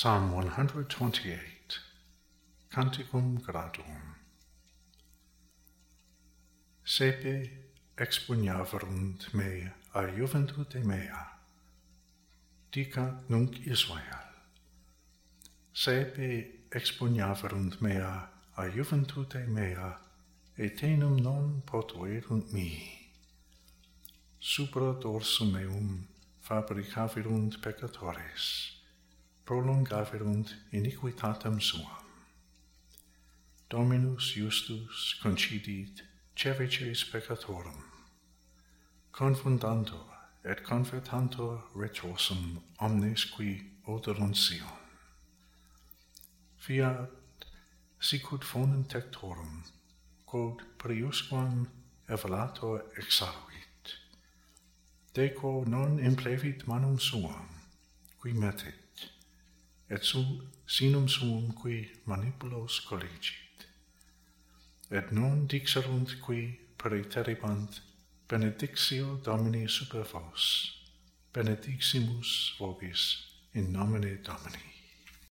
Psalm 128, Canticum Gradum. Sepe expugnaverunt me a juventute mea, dicat nunc Israel. Sepe expugnaverunt mea a juventute mea, etenum non potuerunt mi. Supra dorsum meum fabricavirunt peccatores, prolongaverunt iniquitatem suam. Dominus Justus concidit cevices peccatorum, confundantur et convertantor retrosum omnes qui oderunt Sion. Fiat sicut fonum tectorum, quod priusquam evelator exaruit. Deco non implevit manum suam, qui metit, et sum sinum suum qui manipulos collegit. Et non dixerunt qui preteribant benedictio Domini super vos, benediximus vobis in nomine Domini.